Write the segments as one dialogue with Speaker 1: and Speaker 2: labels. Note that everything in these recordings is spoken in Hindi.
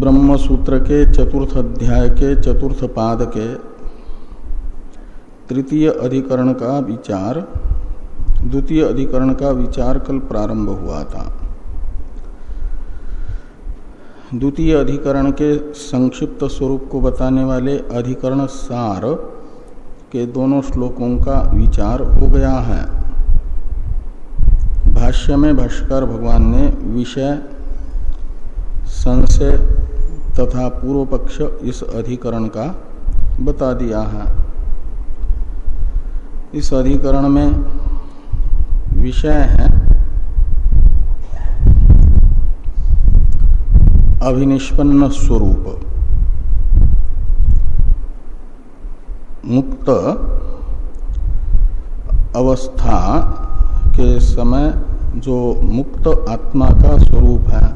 Speaker 1: ब्रह्म सूत्र के चतुर्थ अध्याय के चतुर्थ पाद के तृतीय अधिकरण का विचार, द्वितीय अधिकरण का विचार कल प्रारंभ हुआ था। द्वितीय अधिकरण के संक्षिप्त स्वरूप को बताने वाले अधिकरण सार के दोनों श्लोकों का विचार हो गया है। भाष्य में भाष्कर भगवान ने विषय, संशय तथा पूर्व पक्ष इस अधिकरण का बता दिया है। इस अधिकरण में विषय है अभिनिष्पन्न स्वरूप। मुक्त अवस्था के समय जो मुक्त आत्मा का स्वरूप है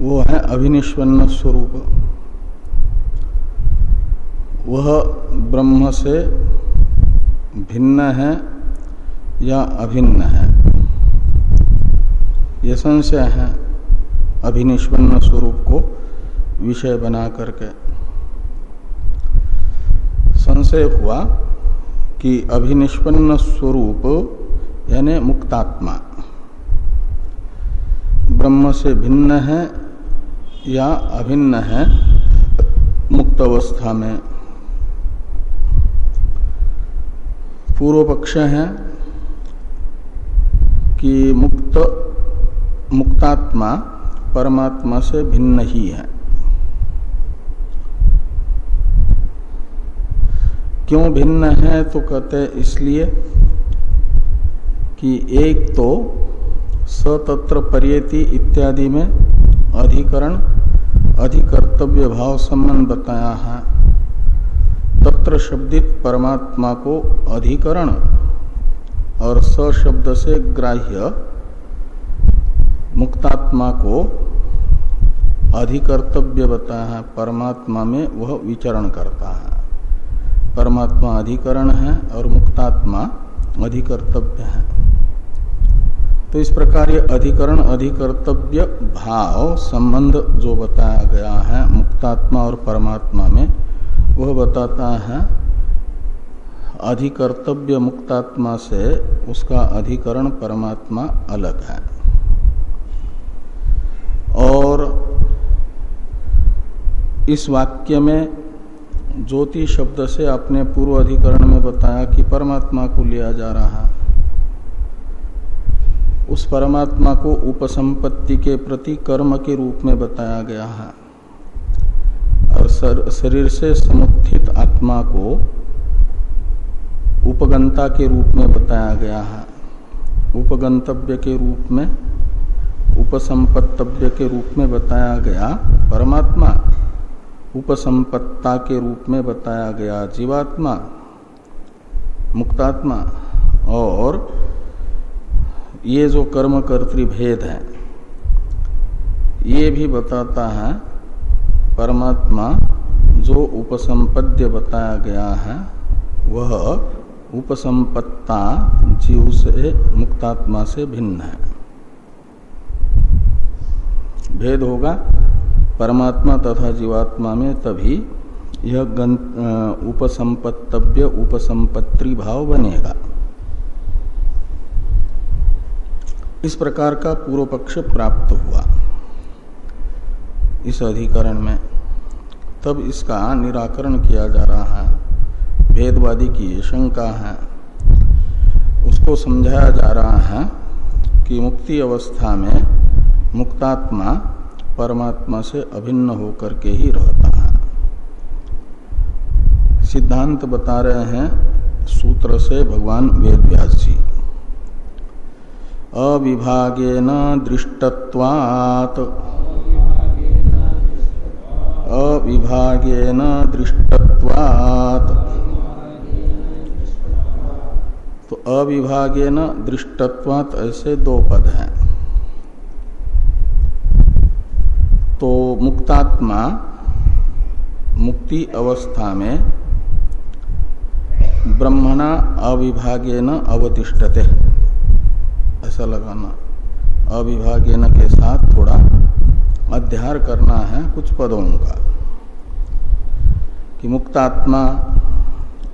Speaker 1: वो है अभिनिष्पन्न स्वरूप। वह ब्रह्म से भिन्न है या अभिन्न है? ये संशय है अभिनिष्पन्न स्वरूप को विषय बना करके। संशय हुआ कि अभिनिष्पन्न स्वरूप यानी मुक्तात्मा। ब्रह्म से भिन्न है या अभिन्न है मुक्त अवस्था में। पूर्व पक्ष है कि मुक्त, मुक्तात्मा परमात्मा से भिन्न ही है। क्यों भिन्न है तो कहते इसलिए कि एक तो सतत्र परियति इत्यादि में अधिकरण अधिकर्तव्य भाव संबंध बताया है। तत्र शब्दित परमात्मा को अधिकरण और सशब्द से ग्राह्य मुक्तात्मा को अधिकर्तव्य बताया है। परमात्मा में वह विचरण करता है। परमात्मा अधिकरण है और मुक्तात्मा अधिकर्तव्य है। तो इस प्रकार ये अधिकरण, अधिकर्तव्य भाव संबंध जो बताया गया है, मुक्तात्मा और परमात्मा में, वह बताता है, अधिकर्तव्य मुक्तात्मा से उसका अधिकरण परमात्मा अलग है। और इस वाक्य में ज्योति शब्द से अपने पूर्व अधिकरण में बताया कि परमात्मा को लिया जा रहा है उस परमात्मा को उपसंपत्ति के प्रति कर्म के रूप में बताया गया है। और शरीर से समुत्थित आत्मा को उपगंता के रूप में बताया गया है। उपगंतव्य के रूप में, उपसंपत्तव्य के रूप में बताया गया परमात्मा, उपसंपत्ता के रूप में बताया गया जीवात्मा, मुक्तात्मा और ये जो कर्म कर्तृभेद है, ये भी बताता है परमात्मा जो उपसंपद्य बताया गया है, वह उपसंपत्ता जीव से, मुक्तात्मा से भिन्न है। भेद होगा, परमात्मा तथा जीवात्मा में तभी यह उपसंपत्तव्य उपसंपत्ति भाव बनेगा। इस प्रकार का पूर्व पक्ष प्राप्त हुआ। इस अधिकरण में तब इसका निराकरण किया जा रहा है। भेदवादी की शंका है। उसको समझाया जा रहा है कि मुक्ति अवस्था में मुक्तात्मा परमात्मा से अभिन्न होकर के ही रहता है। सिद्धांत बता रहे हैं, सूत्र से भगवान वेद व्यास जी। अविभागेन दृष्टत्वात्। अविभागेन दृष्टत्वात्। तो अविभागेन दृष्टत्वात् ऐसे दो पद हैं। तो मुक्तात्मा मुक्ति अवस्था में ब्रह्मणा अविभागेन अवतिष्ठते। ऐसा लगाना अविभागेन के साथ थोड़ा अध्यार करना है कुछ पदों का। कि मुक्तात्मा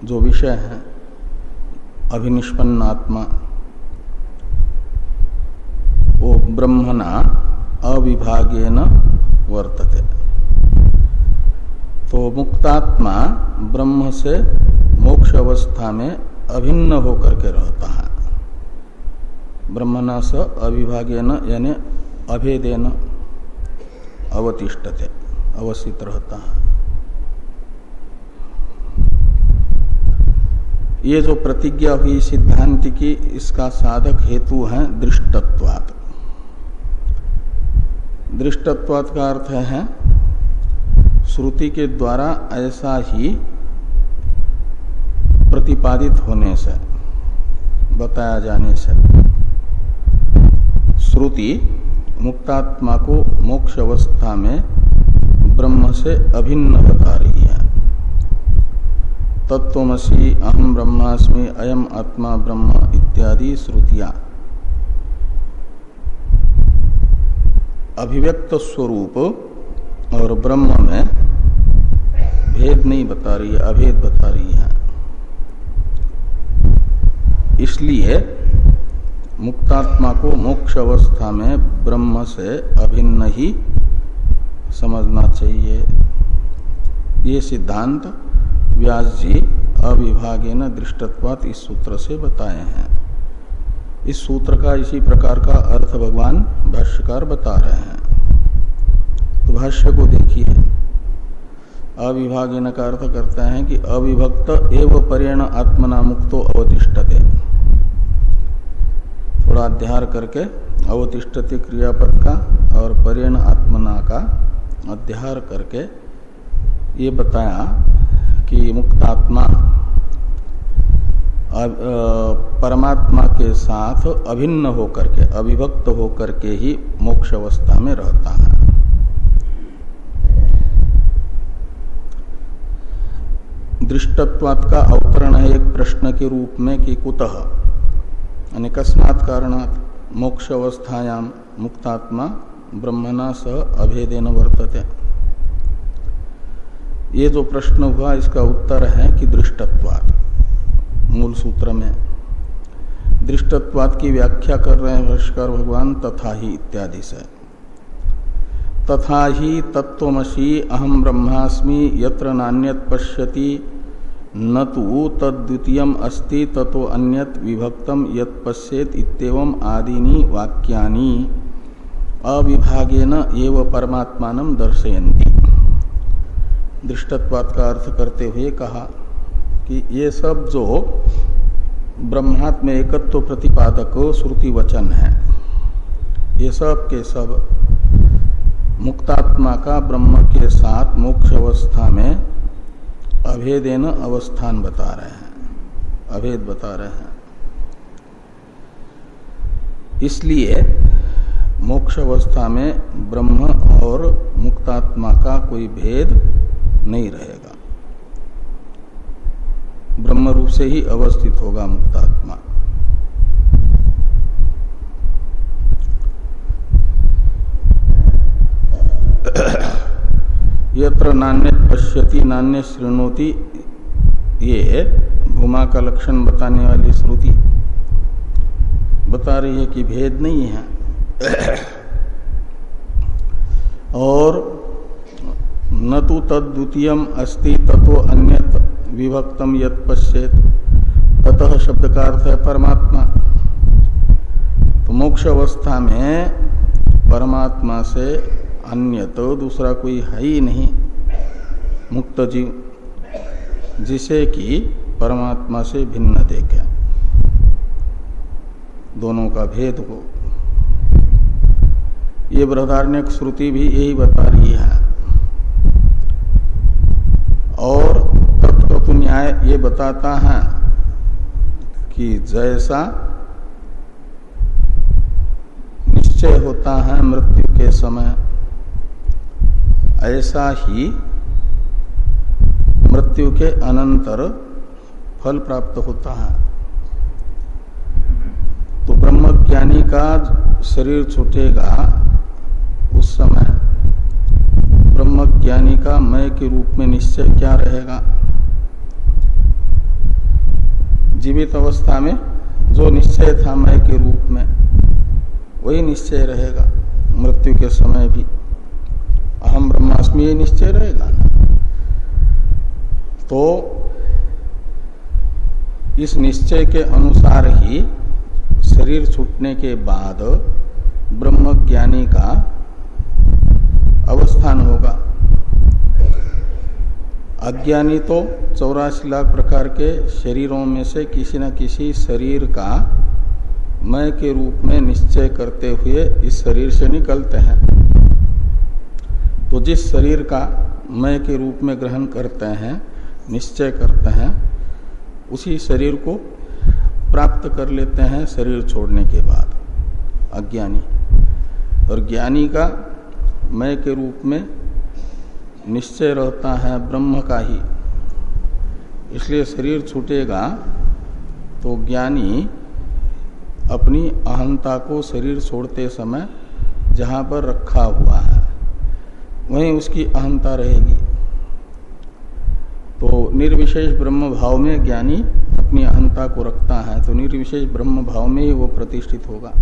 Speaker 1: जो विषय है अभिनिष्पन्न आत्मा वो ब्रह्मणा अविभागेन वर्तते। तो मुक्तात्मा ब्रह्म से मोक्ष अवस्था में अभिन्न होकर के रहता है। ब्रह्मणा स अविभागेन यानी अभेदेन अवतिष्ठते अवस्थित रहता है। ये जो प्रतिज्ञा हुई सिद्धांत की, इसका साधक हेतु है दृष्टत्वात्। दृष्टत्वात् का अर्थ है, श्रुति के द्वारा ऐसा ही प्रतिपादित होने से, बताया जाने से। श्रुति मुक्तात्मा को मोक्ष अवस्था में ब्रह्म से अभिन्न बता रही है। तत्वमसी अहम ब्रह्मास्मि अयम आत्मा ब्रह्म इत्यादि श्रुतियाँ। अभिव्यक्त स्वरूप और ब्रह्म में भेद नहीं बता रही है, अभेद बता रही है। इसलिए मुक्तात्मा को मोक्ष अवस्था में ब्रह्म से अभिन्न ही समझना चाहिए। ये सिद्धांत व्यास जी अविभागे न दृष्टत्वात इस सूत्र से बताए हैं। इस सूत्र का इसी प्रकार का अर्थ भगवान भाष्यकार बता रहे हैं। तो भाष्य को देखिए। अविभागे का अर्थ करते हैं कि अविभक्त एवं परेण आत्मना मुक्तो अवतिष्ठते। थोड़ा अध्यार करके अवतिष्ठते क्रियापद का और परेण आत्मना का अध्यार करके ये बताया कि मुक्तात्मा परमात्मा के साथ अभिन्न होकर के अभिभक्त होकर के ही मोक्ष अवस्था में रहता है। दृष्टत्वात् का अवतरण है एक प्रश्न के रूप में कि कुतः? अनेकस्मात् कारणात् मोक्ष अवस्थायाम मुक्तात्मा ब्रह्मणा सह अभेदेन वर्तते. ये जो प्रश्न हुआ, इसका उत्तर है कि दृष्टत्वात्, मूल सूत्र में। दृष्टत्वात् की व्याख्या कर रहे हैं भाष्कर भगवान, तथा ही इत्यादि से। तथा ही तत्वमसी अहम ब्रह्मास्मि, यत्र नान्यत पश्यति न तो तद्वितीय अस्ति ततो अन्यत विभक्तम यत पश्येत इतम आदीनी वाक्यानि। अविभागेन एव परमात्मान दर्शयन्ति। दृष्टत्वात का अर्थ करते हुए कहा कि ये सब जो ब्रह्मात्म एकत्व प्रतिपादक श्रुति वचन है, ये सब के सब मुक्तात्मा का ब्रह्म के साथ मोक्ष अवस्था में अभेदेन अवस्थान बता रहे हैं। अभेद बता रहे हैं। इसलिए मोक्ष अवस्था में ब्रह्म और मुक्तात्मा का कोई भेद नहीं रहेगा। ब्रह्म रूप से ही अवस्थित होगा मुक्तात्मा। यत्र नान्य पश्यति नान्य श्रृणोति ये भूमा का लक्षण बताने वाली श्रुति बता रही है कि भेद नहीं है। और न तो तद्वितीय अस्ति तत्व अन्यत विभक्तम यत पश्चेत ततः शब्द का अर्थ है परमात्मा। तो मोक्ष अवस्था में परमात्मा से अन्य तो दूसरा कोई है ही नहीं। मुक्त जीव, जिसे कि परमात्मा से भिन्न देखे। दोनों का भेद को ये बृहदारण्य श्रुति भी यही बता रही है। और तत्व न्याय ये बताता है कि जैसा निश्चय होता है मृत्यु के समय ऐसा ही मृत्यु के अनंतर फल प्राप्त होता है। तो ब्रह्मज्ञानी का शरीर छूटेगा उस समय। ब्रह्म ज्ञानी का मय के रूप में निश्चय क्या रहेगा? जीवित अवस्था में जो निश्चय था मय के रूप में, वही निश्चय रहेगा मृत्यु के समय भी। अहम ब्रह्मास्मि ये निश्चय रहेगा तो इस निश्चय के अनुसार ही शरीर छूटने के बाद ब्रह्म ज्ञानी का अवस्थान होगा। अज्ञानी तो चौरासी लाख प्रकार के शरीरों में से किसी न किसी शरीर का मय के रूप में निश्चय करते हुए इस शरीर से निकलते हैं। तो जिस शरीर का मय के रूप में ग्रहण करते हैं, निश्चय करते हैं, उसी शरीर को प्राप्त कर लेते हैं शरीर छोड़ने के बाद, अज्ञानी। और ज्ञानी का मय के रूप में निश्चय रहता है, ब्रह्म का ही। इसलिए शरीर छूटेगा तो ज्ञानी अपनी अहंता को शरीर छोड़ते समय जहाँ पर रखा हुआ है। वहीं उसकी अहंता रहेगी। तो निर्विशेष ब्रह्म भाव में ज्ञानी अपनी अहंता को रखता है तो निर्विशेष ब्रह्म भाव में ही वो प्रतिष्ठित होगा।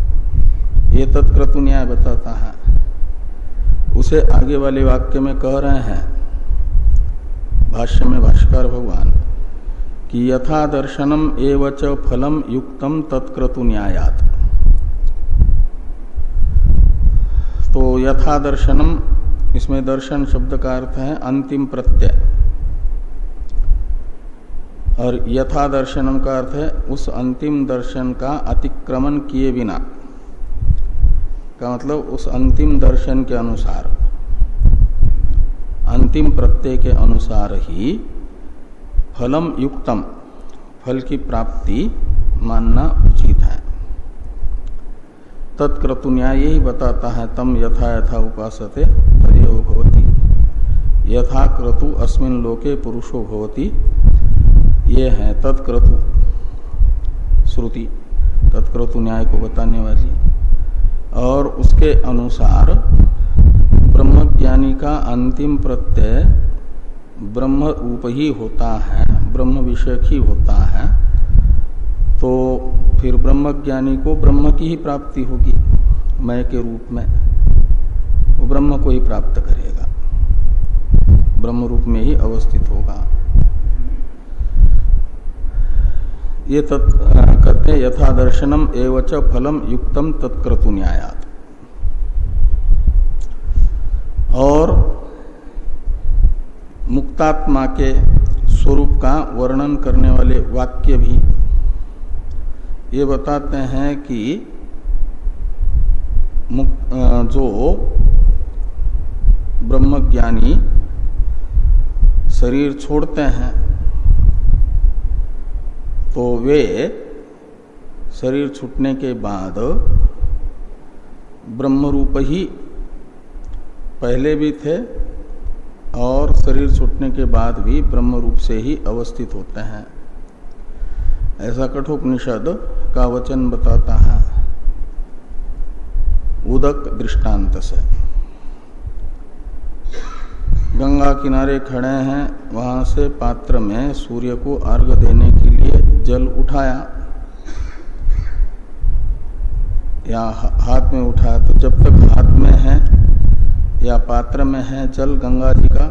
Speaker 1: ये तत्क्रतु न्याय बताता है। उसे आगे वाले वाक्य में कह रहे हैं, भाष्य में भाष्कर भगवान, कि यथा दर्शनम एवच फलम युक्तम तत्क्रतु न्यायात। तो यथा दर्शनम इसमें दर्शन शब्द का अर्थ है अंतिम प्रत्यय। और यथा दर्शनम का अर्थ है उस अंतिम दर्शन का अतिक्रमण किए बिना। का मतलब उस अंतिम दर्शन के अनुसार। अंतिम प्रत्यय के अनुसार ही फलम युक्तम, फल की प्राप्ति मानना उचित है। तत्क्रतु न्याय यही बताता है तम यथा यथा उपासते। यथा क्रतु अस्मिन लोके पुरुषो भवती। ये है तत्क्रतु श्रुति, तत्क्रतु न्याय को बताने वाली। और उसके अनुसार ब्रह्म ज्ञानी का अंतिम प्रत्यय ब्रह्म रूप ही होता है, ब्रह्म विषय ही होता है। तो फिर ब्रह्म ज्ञानी को ब्रह्म की ही प्राप्ति होगी, मय के रूप में। वो ब्रह्म को ही प्राप्त करेगा। ब्रह्म रूप में ही अवस्थित होगा। ये तत् कहते यथा दर्शनम एवच फलम युक्तम तत्क्रतु न्यायात। और मुक्तात्मा के स्वरूप का वर्णन करने वाले वाक्य भी ये बताते हैं कि जो ब्रह्मज्ञानी शरीर छोड़ते हैं तो वे शरीर छूटने के बाद ब्रह्म रूप ही पहले भी थे और शरीर छूटने के बाद भी ब्रह्म रूप से ही अवस्थित होते हैं। ऐसा कठोपनिषद का वचन बताता है। उदक दृष्टांत से। गंगा किनारे खड़े हैं, वहाँ से पात्र में सूर्य को अर्घ देने के लिए जल उठाया। या हाथ में उठाया तो जब तक हाथ में है या पात्र में है जल गंगा जी का,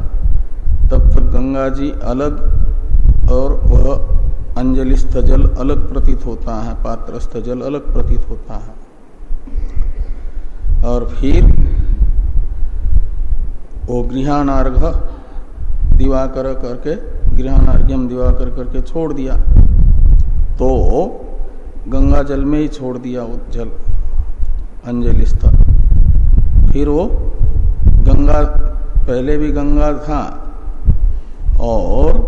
Speaker 1: तब तक गंगा जी अलग और वह अंजलिस्थ जल अलग प्रतीत होता है, पात्रस्थ जल अलग प्रतीत होता है। और फिर वो गृहानार्घ दिवाकर करके गृहानार्घ्यम दिवाकर करके छोड़ दिया। तो गंगा जल में ही छोड़ दिया वो जल अंजलिस्थ फिर वो गंगा, पहले भी गंगा था और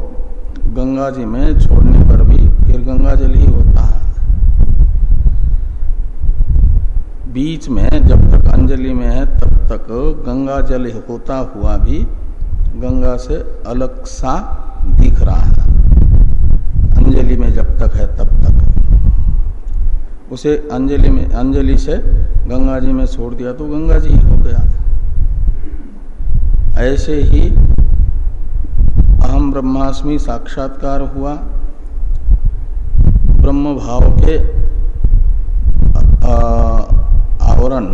Speaker 1: गंगा जी में छोड़ने पर भी फिर गंगा जल ही होता है। बीच में जब तक अंजलि में है, तब तक गंगा जल होता हुआ भी गंगा से अलग सा दिख रहा है। अंजलि में जब तक है तब तक। उसे अंजलि में, अंजलि से गंगा जी में छोड़ दिया तो गंगा जी हो गया। ऐसे ही अहम ब्रह्मास्मि साक्षात्कार हुआ। ब्रह्म भाव के आवरण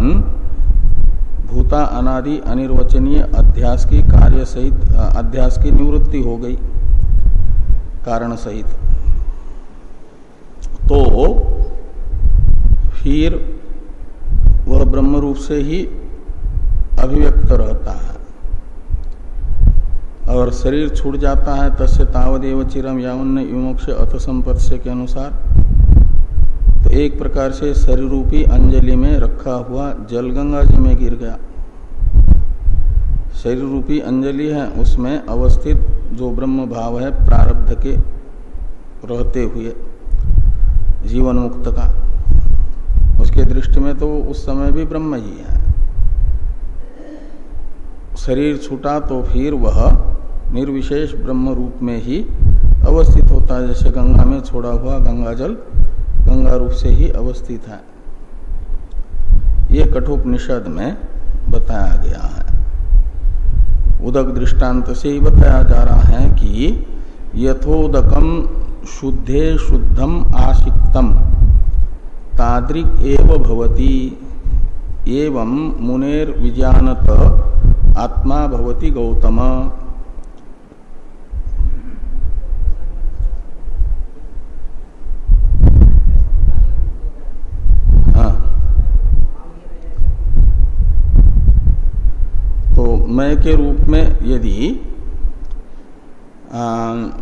Speaker 1: भूता अनादि अनिर्वचनीय अध्यास की कार्य सहित अध्यास की निवृत्ति हो गई, कारण सहित। तो फिर वह ब्रह्म रूप से ही अभिव्यक्त रहता है। और शरीर छूट जाता है, तस्य तावदेव चिरम यावन विमोक्ष अथ संपत्स्य के अनुसार। एक प्रकार से शरीर रूपी अंजलि में रखा हुआ जल गंगा जी में गिर गया। शरीर रूपी अंजलि है, उसमें अवस्थित जो ब्रह्म भाव है, प्रारब्ध के रहते हुए जीवन मुक्त का। उसके दृष्टि में तो उस समय भी ब्रह्म ही है। शरीर छूटा तो फिर वह निर्विशेष ब्रह्म रूप में ही अवस्थित होता है, जैसे गंगा में छोड़ा हुआ गंगा जल गंगा रूप से ही अवस्थित है। ये कठोपनिषद में बताया गया है। उदक दृष्टांत से ही बताया जा रहा है कि यथोदकम शुद्धे शुद्धम आशिक्तम। तादृक एव भवती, एवं मुनेर विजानत आत्मा भवती गौतम। मय के रूप में यदि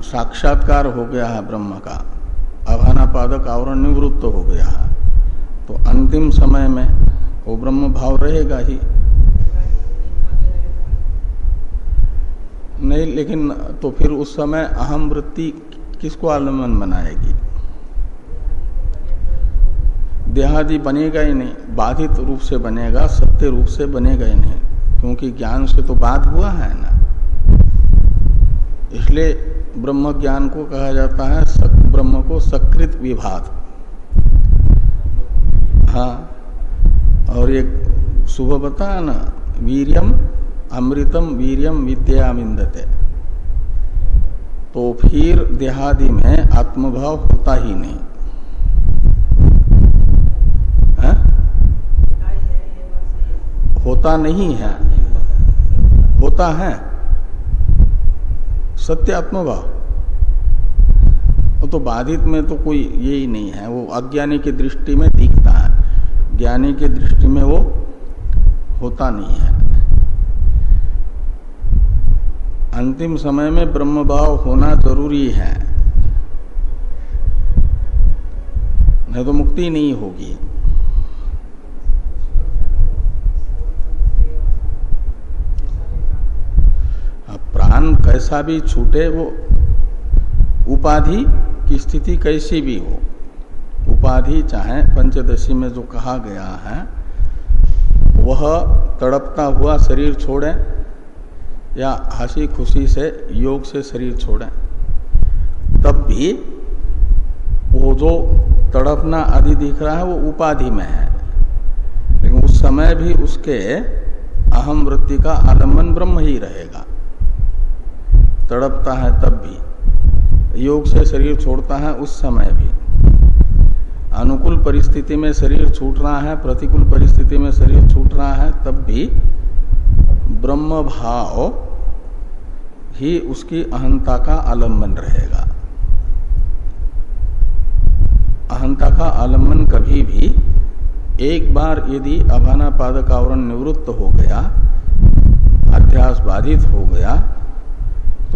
Speaker 1: साक्षात्कार हो गया है ब्रह्म का अभानापादक आवरण निवृत्त हो गया है तो अंतिम समय में वो ब्रह्म भाव रहेगा ही। नहीं, लेकिन तो फिर उस समय अहम वृत्ति किसको आलंबन बनाएगी? देहादि बनेगा ही नहीं, बाधित रूप से बनेगा, सत्य रूप से बनेगा ही नहीं। क्योंकि ज्ञान से तो बात हुआ है ना। इसलिए ब्रह्म ज्ञान को कहा जाता है सक, ब्रह्म को सकृत विभाग। हाँ और एक सुबह बताया ना वीरियम अमृतम वीरियम विद्यामिंदते। तो फिर देहादि में आत्मभाव होता ही नहीं। है? होता नहीं है। होता है। सत्य आत्मभाव तो बाधित में तो कोई यही नहीं है। वो अज्ञानी की दृष्टि में दिखता है। ज्ञानी की दृष्टि में वो होता नहीं है। अंतिम समय में ब्रह्म भाव होना ज़रूरी है। नहीं तो मुक्ति नहीं होगी। कैसा भी छूटे वो उपाधि की स्थिति कैसी भी हो। उपाधि चाहे पंचदशी में जो कहा गया है, वह तड़पता हुआ शरीर छोड़े या हँसी खुशी से, योग से शरीर छोड़े, तब भी वो जो तड़पना आदि दिख रहा है, वो उपाधि में है। लेकिन उस समय भी उसके अहम वृत्ति का आलंबन ब्रह्म ही रहेगा। तड़पता है तब भी। योग से शरीर छोड़ता है उस समय भी। अनुकूल परिस्थिति में शरीर छूट रहा है, प्रतिकूल परिस्थिति में शरीर छूट रहा है, तब भी ब्रह्म भाव ही उसकी अहंता का आलंबन रहेगा। अहंता का आलंबन कभी भी एक बार यदि अभाना पादक आवरण निवृत्त हो गया, अध्यास बाधित हो गया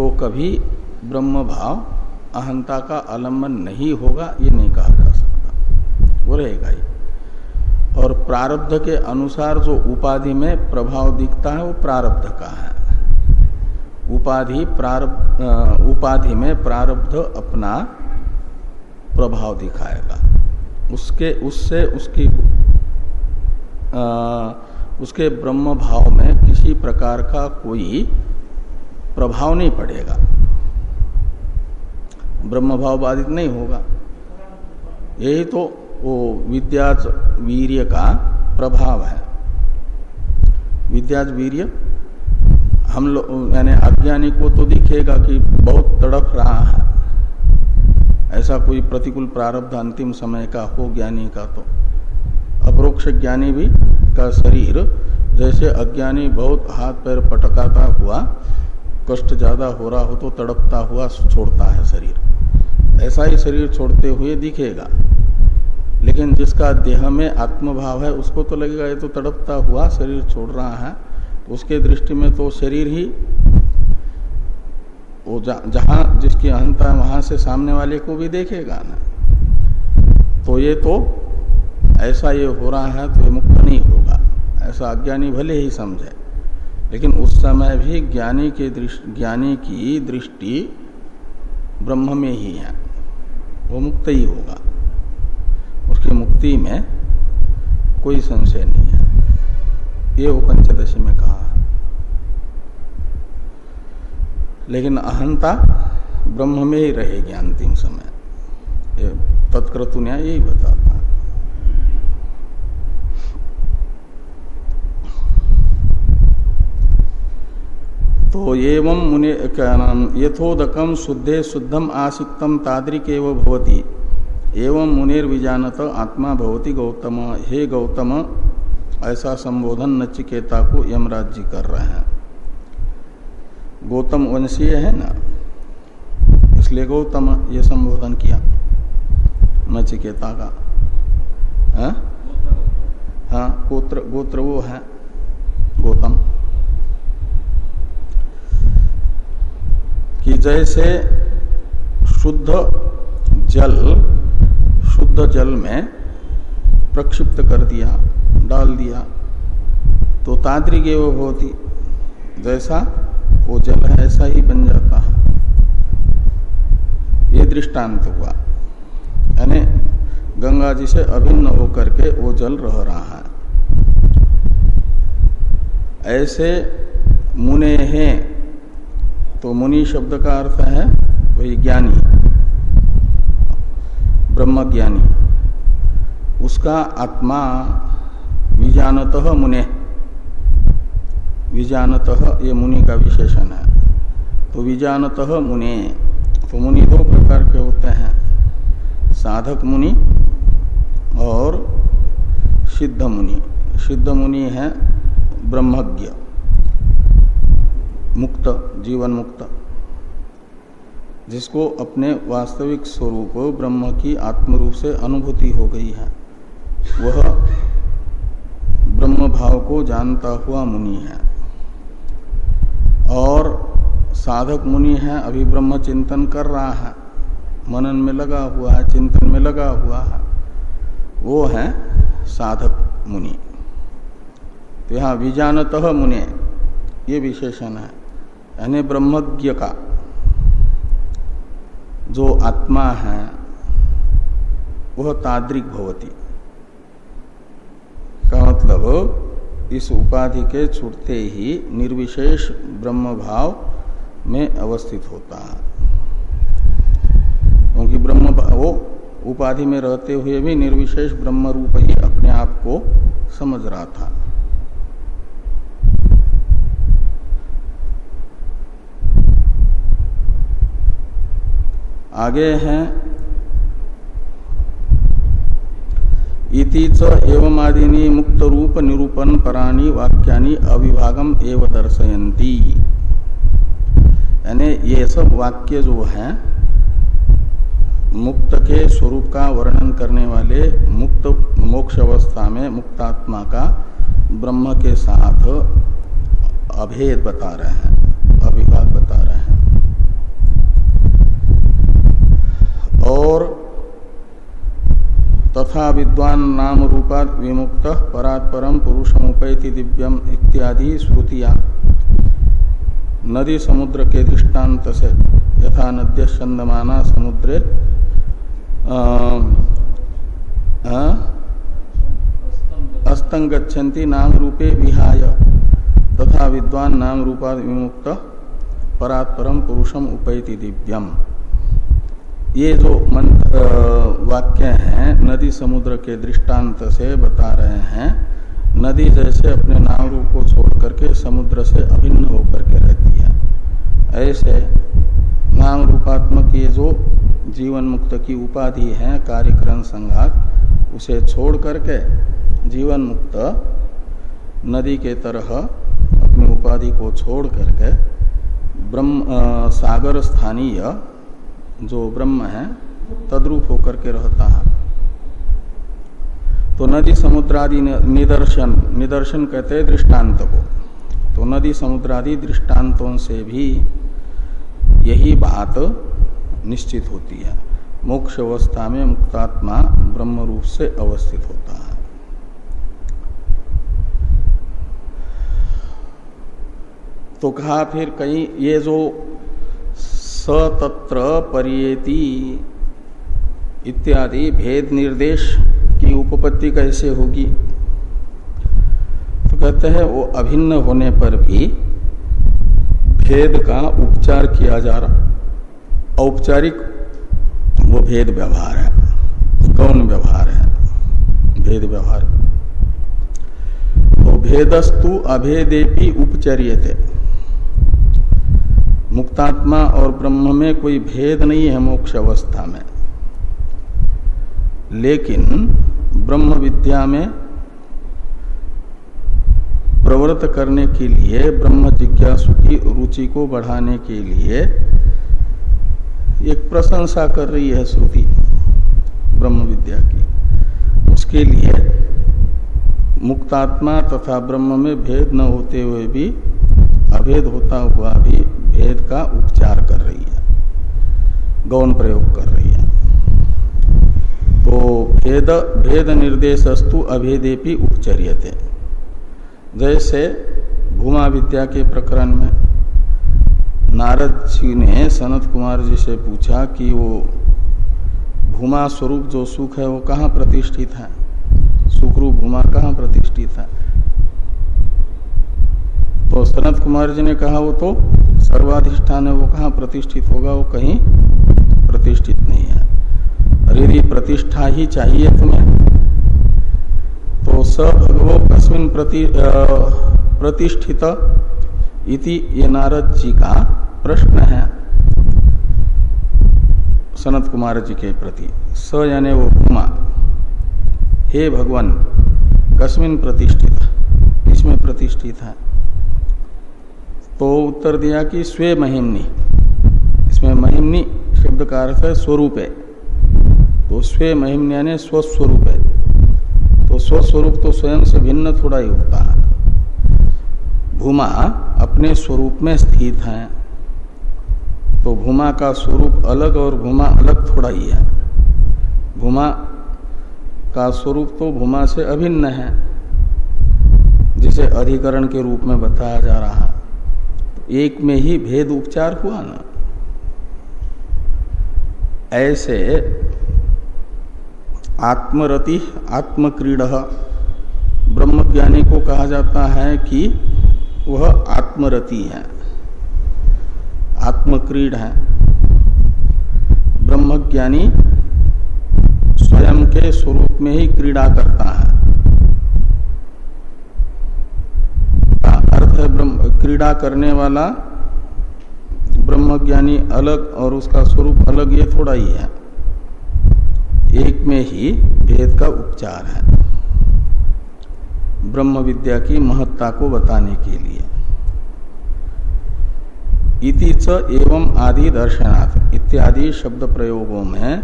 Speaker 1: तो कभी ब्रह्म भाव अहंता का आलंबन नहीं होगा ये नहीं कहा जा सकता। वो रहेगा ही। और प्रारब्ध के अनुसार जो उपाधि में प्रभाव दिखता है वो प्रारब्ध का है। उपाधि प्रारब्ध उपाधि में प्रारब्ध अपना प्रभाव दिखाएगा। उसके उससे उसकी आ, उसके ब्रह्म भाव में किसी प्रकार का कोई प्रभाव नहीं पड़ेगा। ब्रह्म भाव बाधित नहीं होगा। यही तो वो विद्याच वीर्य का प्रभाव है। विद्याच वीर्य, हम लोग यानी अज्ञानी को तो दिखेगा कि बहुत तड़प रहा है। ऐसा कोई प्रतिकूल प्रारब्ध अंतिम समय का हो ज्ञानी का तो। अप्रोक्ष ज्ञानी भी का शरीर, जैसे अज्ञानी बहुत हाथ पैर पटकाता हुआ कष्ट ज़्यादा हो रहा हो तो तड़पता हुआ छोड़ता है शरीर। ऐसा ही शरीर छोड़ते हुए दिखेगा। लेकिन जिसका देह में आत्मभाव है, उसको तो लगेगा ये तो तड़पता हुआ शरीर छोड़ रहा है। उसके दृष्टि में तो शरीर ही वो जहाँ जिसकी अहंता है, वहाँ से सामने वाले को भी देखेगा ना। तो ये तो ऐसा ये हो रहा है तो मुक्त नहीं होगा। ऐसा अज्ञानी भले ही समझे। लेकिन उस समय भी ज्ञानी के दृष्टि, ज्ञानी की दृष्टि ब्रह्म में ही है। वो मुक्त ही होगा। उसकी मुक्ति में कोई संशय नहीं है। ये वो पंचदशी में कहा लेकिन अहंता ब्रह्म में ही रहेगी अंतिम समय। तत्क्रतुन्या यही बताता तो एवं मुनि क्या नाम यथोदकम शुद्धे शुद्धम आसिक्तम ताद्रिक एवं भवती। एवं मुनिर विजानत आत्मा भवती गौतम, हे गौतम, ऐसा संबोधन नचिकेता को यमराज जी कर रहे हैं। गौतम वंशीय है ना? इसलिए गौतम ये संबोधन किया नचिकेता का। हाँ? हाँ गोत्र गोत्र वो है, गौतम। कि जैसे शुद्ध जल शुद्ध जल में प्रक्षिप्त कर दिया, डाल दिया। तो तांत्रिक एवं होती, जैसा वो जल ऐसा ही बन जाता है। ये दृष्टांत हुआ। यानी गंगा जी से अभिन्न होकर के वो जल रह रहा है। ऐसे मुने हैं तो मुनि शब्द का अर्थ है वही ज्ञानी। ब्रह्म ज्ञानी। उसका आत्मा विजानत मुने। विजानत ये मुनि का विशेषण है। तो विजानत मुने। तो मुनि दो प्रकार के होते हैं। साधक मुनि और सिद्ध मुनि। सिद्ध मुनि है ब्रह्मज्ञ। मुक्त, जीवन मुक्त। जिसको अपने वास्तविक स्वरूप ब्रह्म की आत्म रूप से अनुभूति हो गई है। वह ब्रह्म भाव को जानता हुआ मुनि है। और साधक मुनि है, अभी ब्रह्म चिंतन कर रहा है। मनन में लगा हुआ है, चिंतन में लगा हुआ है। वो है साधक मुनि। तो यहाँ विजानत मुनि, ये विशेषण है। यानी ब्रह्मज्ञ का जो आत्मा है, वह ताद्रिक भवती। का मतलब इस उपाधि के छूटते ही निर्विशेष ब्रह्म भाव में अवस्थित होता है। क्योंकि ब्रह्म, वो उपाधि में रहते हुए भी निर्विशेष ब्रह्म रूप ही अपने आप को समझ रहा था। आगे हैं। इति च एवं मुक्त रूप निरूपण पराणी वाक्यानि अविभागम एव दर्शयती यानी ये सब वाक्य जो है, मुक्त के स्वरूप का वर्णन करने वाले मुक्त मोक्ष अवस्था में मुक्तात्मा का ब्रह्म के साथ अभेद बता रहे हैं, अविभाग बता रहे हैं। और तथा विद्वान नाम रूपात विमुक्त परात परम पुरुषमुपैति, दिव्यम इत्यादि श्रुतिया। नदी समुद्र के दृष्टांत से यथा नद्य चंदमाना समुद्रे अस्तंगछन्ति नाम रूपे विहाय। तथा विद्वान नाम रूपात विमुक्त परात परम पुरुषम उपैति दिव्यम। ये जो मंत्र वाक्य हैं, नदी समुद्र के दृष्टांत से बता रहे हैं, नदी जैसे अपने नाम रूप को छोड़ करके समुद्र से अभिन्न होकर के जैसे नाम रूपात्मक ये जो जीवन मुक्त की उपाधि है, कार्यक्रम संघात, उसे छोड़ करके जीवन मुक्त नदी के तरह अपनी उपाधि को छोड़ करके ब्रह्म सागर स्थानीय जो ब्रह्म है, तद्रूप होकर के रहता है। तो नदी समुद्रादि निदर्शन निदर्शन कहते हैं दृष्टांत को। तो नदी समुद्रादि दृष्टांतों से भी यही बात निश्चित होती है। मोक्ष अवस्था में मुक्तात्मा ब्रह्म रूप से अवस्थित होता है। तो कहा फिर कहीं ये जो सतत्र परियेति इत्यादि भेद निर्देश की उपपत्ति कैसे होगी? तो कहते हैं, वो अभिन्न होने पर भी भेद का उपचार किया जा रहा। औपचारिक, वो भेद व्यवहार है। कौन व्यवहार है? भेद व्यवहार। तो भेदस्तु अभेदेपी उपचर्यते। मुक्तात्मा और ब्रह्म में कोई भेद नहीं है मोक्ष अवस्था में। लेकिन ब्रह्म विद्या में प्रवृत्त करने के लिए, ब्रह्म जिज्ञासु की रुचि को बढ़ाने के लिए एक प्रशंसा कर रही है श्रुति, ब्रह्म विद्या की। उसके लिए मुक्तात्मा तथा ब्रह्म में भेद न होते हुए भी, अभेद होता हुआ भी भेद का उपचार कर रही है गौन प्रयोग कर रही है। तो भेद भेद निर्देशस्तु अभेदेपी उपचर्यते। जैसे भूमा विद्या के प्रकरण में नारद जी ने सनत कुमार जी से पूछा कि वो भूमा स्वरूप जो सुख है वो कहाँ प्रतिष्ठित है? सुखरूप भूमा कहाँ प्रतिष्ठित है? तो सनत कुमार जी ने कहा, वो तो सर्वाधिष्ठान है, वो कहाँ प्रतिष्ठित होगा? वो कहीं प्रतिष्ठित नहीं है। अरे, यदि प्रतिष्ठा ही चाहिए तुम्हें तो स भगवो कस्मिन प्रति प्रतिष्ठित इति ये नारद जी का प्रश्न है। सनत कुमार जी के प्रति, स यानी वो भूमा हे भगवान, कस्मिन प्रतिष्ठित? किसमें प्रतिष्ठित है? तो उत्तर दिया कि स्वे महिमनी। इसमें महिमनी शब्द का अर्थ है स्वरूप। है तो स्वे महिमनी यानी स्वस्वरूप। है तो स्वस्वरूप तो स्वयं से भिन्न थोड़ा ही होता है। भूमा अपने स्वरूप में स्थित है। तो भूमा का स्वरूप अलग और भूमा अलग थोड़ा ही है। भूमा का स्वरूप तो भूमा से अभिन्न है, जिसे अधिकरण के रूप में बताया जा रहा है। एक में ही भेद उपचार हुआ ना। ऐसे आत्मरति, आत्मक्रीड, ब्रह्मज्ञानी को कहा जाता है कि वह आत्मरति है, आत्मक्रीड है। ब्रह्मज्ञानी स्वयं के स्वरूप में ही क्रीड़ा करता है ब्रह्म क्रीड़ा करने वाला ब्रह्मज्ञानी अलग और उसका स्वरूप अलग, ये थोड़ा ही है। एक में ही भेद का उपचार है। ब्रह्म विद्या की महत्ता को बताने के लिए। इति च एवं आदि दर्शनात्, इत्यादि शब्द प्रयोगों में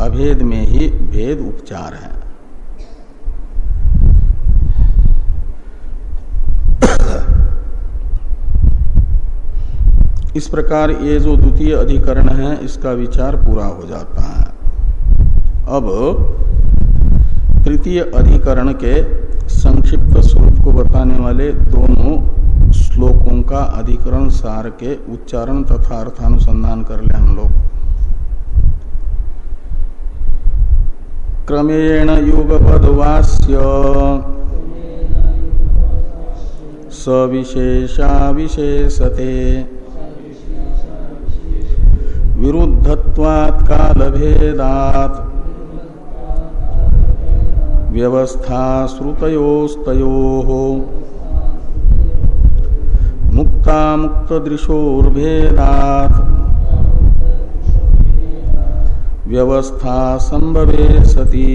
Speaker 1: अभेद में ही भेद उपचार है। इस प्रकार ये जो द्वितीय अधिकरण है, इसका विचार पूरा हो जाता है। अब तृतीय अधिकरण के संक्षिप्त स्वरूप को बताने वाले दोनों श्लोकों का अधिकरण, सार के उच्चारण तथा अर्थानुसंधान कर ले हम लोग। क्रमेण युगपदवास्य सविशेषा विशेषते विरुद्धत्वात् कालभेदात्। व्यवस्था श्रुतयोस्तयोः मुक्ता मुक्त दृशोर्भेदात व्यवस्था संभवे सती।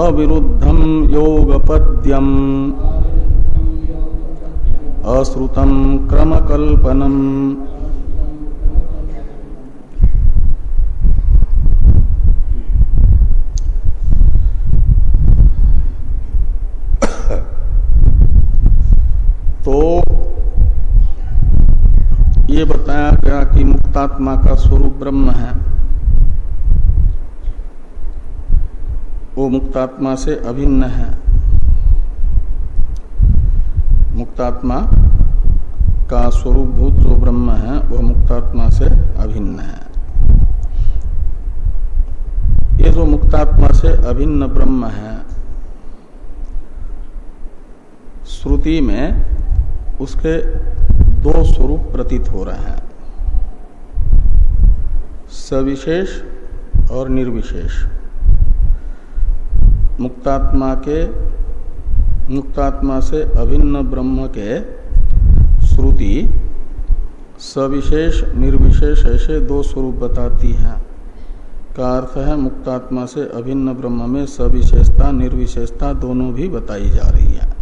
Speaker 1: अविरुद्धम योगपद्यम। अश्रुतम क्रमकल्पनम तो ये बताया गया कि मुक्तात्मा का स्वरूप ब्रह्म है। वो मुक्तात्मा से अभिन्न है। मुक्तात्मा का स्वरूप भूत जो ब्रह्म है वह मुक्तात्मा से अभिन्न है। ये जो मुक्तात्मा से अभिन्न ब्रह्म है, श्रुति में उसके दो स्वरूप प्रतीत हो रहे हैं। सविशेष और निर्विशेष। मुक्तात्मा के, मुक्तात्मा से अभिन्न ब्रह्म के श्रुति सविशेष, निर्विशेष ऐसे दो स्वरूप बताती है। का अर्थ है, मुक्तात्मा से अभिन्न ब्रह्म में सविशेषता, निर्विशेषता दोनों भी बताई जा रही है।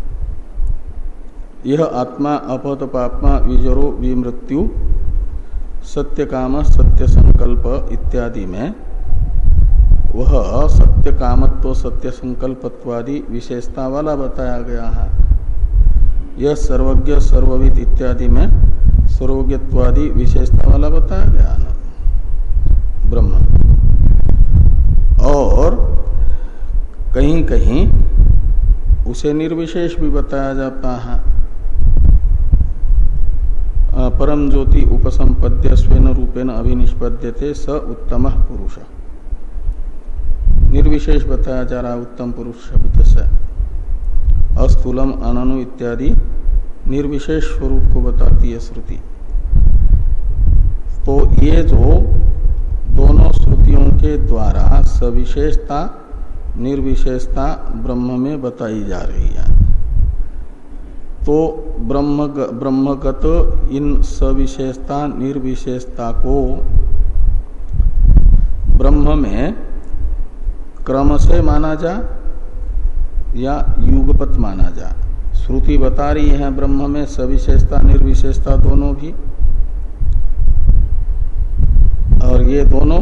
Speaker 1: यह आत्मा, अपत पापमा, विजरो, विमृत्यु सत्य काम सत्य संकल्प इत्यादि में वह सत्य कामत्व सत्य संकल्पत्वादि विशेषता वाला बताया गया है। यह सर्वज्ञ, सर्वविद इत्यादि में सर्वज्ञत्वादि विशेषता वाला बताया गया ना ब्रह्म। और कहीं कहीं उसे निर्विशेष भी बताया जाता है। परम ज्योति उपसंपद्य स्वेन रूपेण अभिनिष्पद्यते स उत्तम पुरुष। निर्विशेष बताया जा रहा उत्तम पुरुष शब्द से। अस्थूलम अनु इत्यादि निर्विशेष स्वरूप को बताती है श्रुति। तो ये जो दोनों श्रुतियों के द्वारा सविशेषता, निर्विशेषता ब्रह्म में बताई जा रही है। तो ब्रह्म ब्रह्मगत इन सविशेषता, निर्विशेषता को ब्रह्म में क्रम से माना जा या युगपत माना जा। श्रुति बता रही है ब्रह्म में सविशेषता, निर्विशेषता दोनों भी और ये दोनों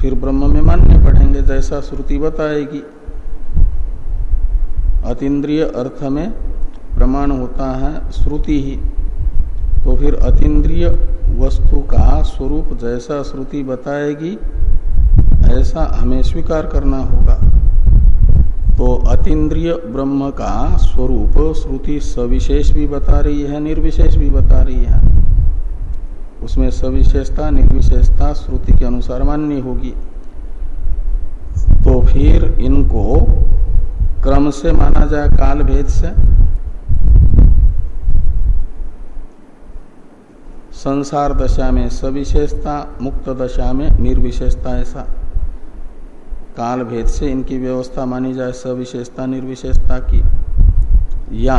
Speaker 1: फिर ब्रह्म में मानने पड़ेंगे, जैसा श्रुति बताएगी। अतीन्द्रिय अर्थ में प्रमाण होता है, श्रुति ही। तो फिर अतीन्द्रिय वस्तु का स्वरूप जैसा श्रुति बताएगी, ऐसा हमें स्वीकार करना होगा। तो अतीन्द्रिय ब्रह्म का स्वरूप श्रुति सविशेष भी बता रही है, निर्विशेष भी बता रही है। उसमें सविशेषता, निर्विशेषता श्रुति के अनुसार मान्य होगी। तो फिर इनको क्रम से माना जाए काल भेद से। संसार दशा में सविशेषता, मुक्त दशा में निर्विशेषता ऐसा। काल भेद से इनकी व्यवस्था मानी जाए सविशेषता, निर्विशेषता की। या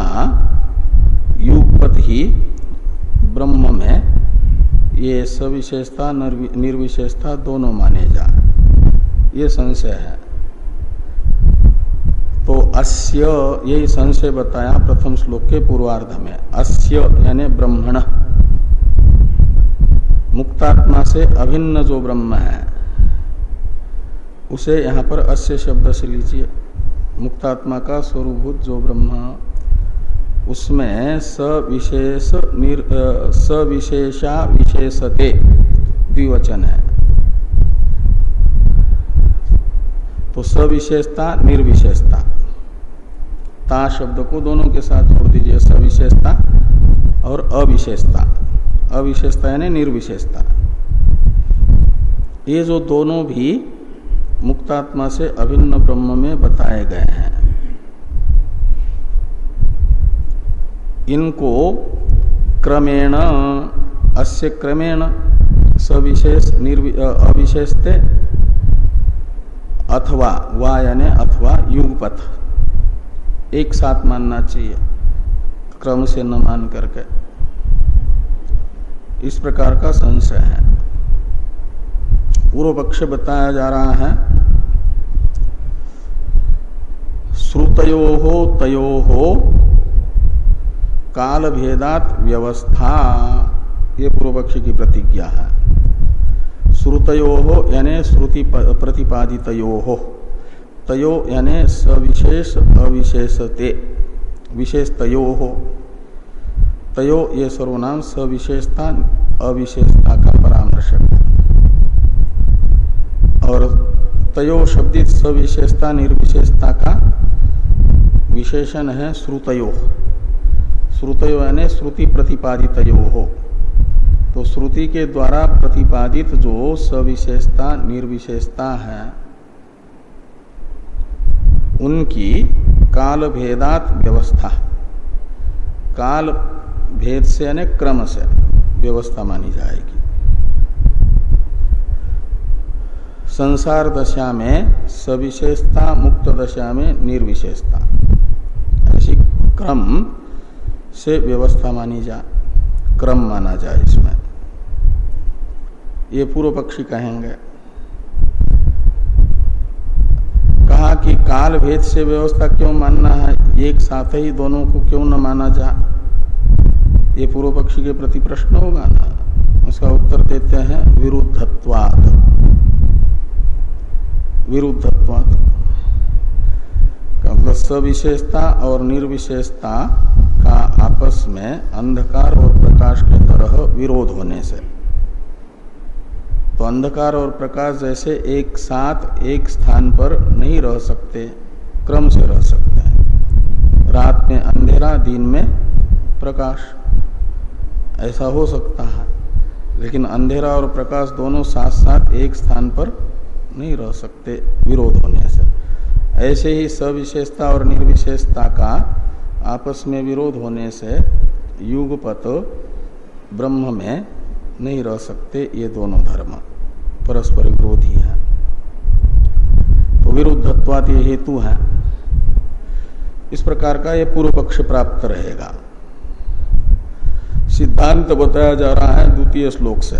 Speaker 1: युगपत ही ब्रह्म में ये सविशेषता निर्विशेषता दोनों माने जाए। ये संशय है। तो अस्य, यही संशय बताया प्रथम श्लोक के पूर्वार्ध में। अस्य यानी ब्रह्मण। मुक्तात्मा से अभिन्न जो ब्रह्म है, उसे यहाँ पर अस्य शब्द से लीजिए। मुक्तात्मा का स्वरूभूत जो ब्रह्म, उसमें सविशेष निर सविशेषा विशेषते द्विवचन है। तो सविशेषता, निर्विशेषता। ता शब्द को दोनों के साथ जोड़ दीजिए, सविशेषता और अविशेषता। अविशेषता यानी निर्विशेषता। ये जो दोनों भी मुक्तात्मा से अभिन्न ब्रह्म में बताए गए हैं। इनको क्रमेण, अस्य क्रमेण सविशेष अविशेषते अथवा, वा यानी अथवा युगपथ। एक साथ मानना चाहिए, क्रम से न मान करके। इस प्रकार का संशय है। पूर्व पक्ष बताया जा रहा है, श्रुतयो हो तयो हो काल भेदात व्यवस्था, ये पूर्व पक्ष की प्रतिज्ञा है। श्रुतयो हो यानी श्रुति प्रतिपादित हो तयो यानी सविशेष अविशेषते विशेष तयो हो तयो ये सर्वनाम सविशेषता, अविशेषता का परामर्शक। है और तयो शब्दित सविशेषता, निर्विशेषता का विशेषण है श्रुतयो। श्रुतयो यानी श्रुति प्रतिपादित हो। तो श्रुति के द्वारा प्रतिपादित जो सविशेषता, निर्विशेषता है, उनकी काल भेदात व्यवस्था। काल भेद से यानी क्रम से व्यवस्था मानी जाएगी। संसार दशा में सविशेषता, मुक्त दशा में निर्विशेषता। ऐसी क्रम से व्यवस्था मानी जा, क्रम माना जाए इसमें। ये पूर्व पक्षी कहेंगे। कहा कि काल भेद से व्यवस्था क्यों मानना है? एक साथ ही दोनों को क्यों न माना जा? ये पूर्व पक्षी के प्रति प्रश्न होगा ना? उसका उत्तर देते हैं विरुद्धत्वाद विरुद्धत्वाद मतलब सविशेषता और निर्विशेषता का आपस में अंधकार और प्रकाश के तरह विरोध होने से। तो अंधकार और प्रकाश जैसे एक साथ एक स्थान पर नहीं रह सकते, क्रम से रह सकते हैं। रात में अंधेरा, दिन में प्रकाश। ऐसा हो सकता है। लेकिन अंधेरा और प्रकाश दोनों साथ साथ एक स्थान पर नहीं रह सकते विरोध होने से। ऐसे ही सविशेषता और निर्विशेषता का आपस में विरोध होने से युगपत ब्रह्म में नहीं रह सकते ये दोनों धर्म। परस्पर विरोधी हैं। तो विरुद्धत्वात ये हेतु है। इस प्रकार का ये पूर्व पक्ष प्राप्त रहेगा। सिद्धांत बताया जा रहा है द्वितीय श्लोक से।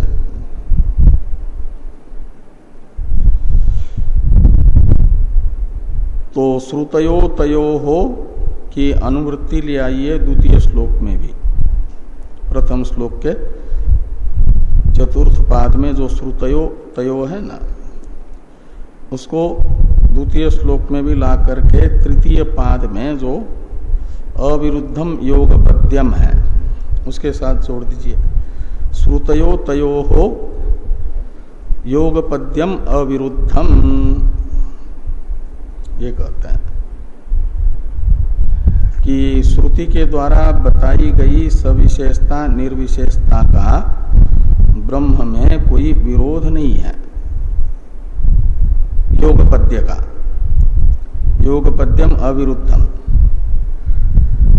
Speaker 1: तो श्रुतयो तयो हो की अनुवृत्ति ले आइए द्वितीय श्लोक में भी। प्रथम श्लोक के चतुर्थ पाद में जो श्रुतयो तयो है ना, उसको द्वितीय श्लोक में भी ला करके तृतीय पाद में जो अविरुद्धम योग पद्यम है। उसके साथ जोड़ दीजिए। श्रुतयो तयो हो योग पद्यम अविरुद्धम। ये कहते हैं कि श्रुति के द्वारा बताई गई सविशेषता, निर्विशेषता का ब्रह्म में कोई विरोध नहीं है। योग पद्य का। योग पद्यम अविरुद्धम।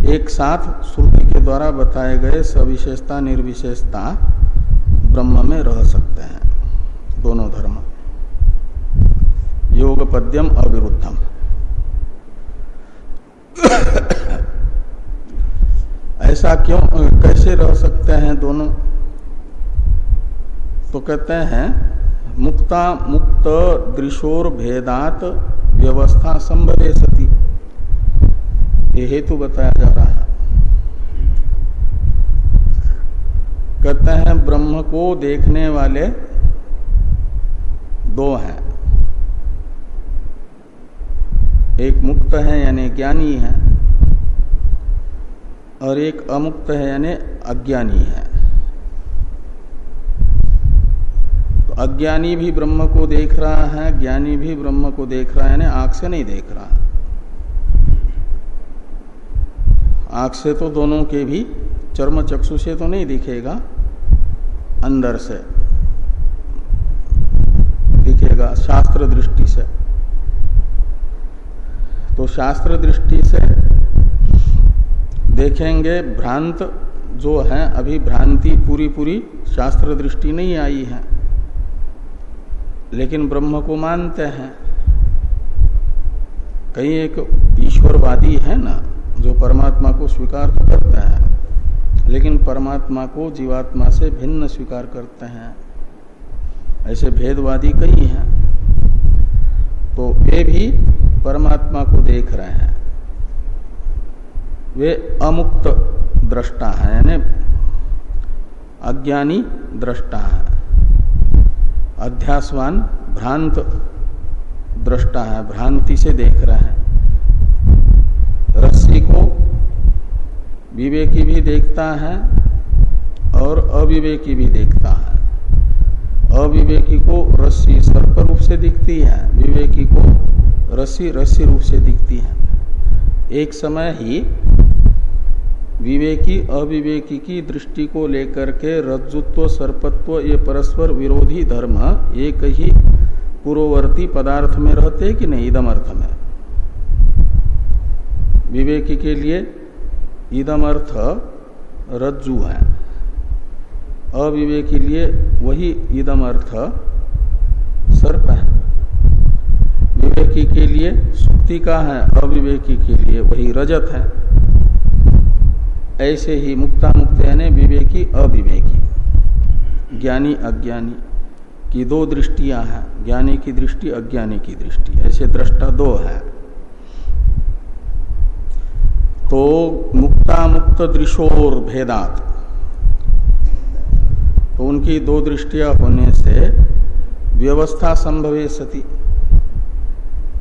Speaker 1: एक साथ श्रुति द्वारा बताए गए सविशेषता, निर्विशेषता ब्रह्म में रह सकते हैं। दोनों धर्म। योग पद्यम अविरुद्धम। ऐसा क्यों, कैसे रह सकते हैं दोनों? तो कहते हैं, मुक्ता, मुक्त, दृशोर, भेदात, व्यवस्था संभवे सती हेतु बताया जा रहा है। कहते हैं, ब्रह्म को देखने वाले दो हैं। एक मुक्त है, यानी ज्ञानी है, और एक अमुक्त है, यानी अज्ञानी है। तो अज्ञानी भी ब्रह्म को देख रहा है, ज्ञानी भी ब्रह्म को देख रहा है, यानी आँख से नहीं देख रहा। आँख से तो दोनों के भी चर्म चक्षु से तो नहीं दिखेगा अंदर से। दिखेगा शास्त्र दृष्टि से। तो शास्त्र दृष्टि से देखेंगे भ्रांत जो है, अभी भ्रांति पूरी पूरी शास्त्र दृष्टि नहीं आई है। लेकिन ब्रह्म को मानते हैं। कहीं एक ईश्वरवादी है ना, जो परमात्मा को स्वीकार तो करते हैं। लेकिन परमात्मा को जीवात्मा से भिन्न स्वीकार करते हैं। ऐसे भेदवादी कई हैं। तो वे भी परमात्मा को देख रहे हैं। वे अमुक्त दृष्टा है, यानी अज्ञानी दृष्टा है। अध्यासवान भ्रांत दृष्टा है, भ्रांति से देख रहे हैं रस्सी को विवेकी भी देखता है और अविवेकी भी देखता है। अविवेकी को रस्सी सर्प रूप से दिखती है, विवेकी को रस्सी रस्सी रूप से दिखती है। एक समय ही विवेकी अविवेकी की दृष्टि को लेकर के रज्जुत्व, सर्पत्व, ये परस्पर विरोधी धर्म एक ही पूर्ववर्ती पदार्थ में रहते कि नहीं? इदम अर्थ में। विवेकी के लिए इदम अर्थ रज्जु है। अविवेकी लिए वही इदम अर्थ सर्प है। विवेकी के लिए सुक्ति का है, अविवेकी के लिए वही रजत है। ऐसे ही मुक्ता मुक्त यानी विवेकी, अविवेकी। ज्ञानी, अज्ञानी की दो दृष्टियाँ हैं। ज्ञानी की दृष्टि, अज्ञानी की दृष्टि। ऐसे दृष्टा दो है। तो मुक्ता मुक्त दृशोर भेदात। तो उनकी दो दृष्टियाँ होने से व्यवस्था संभवे सती।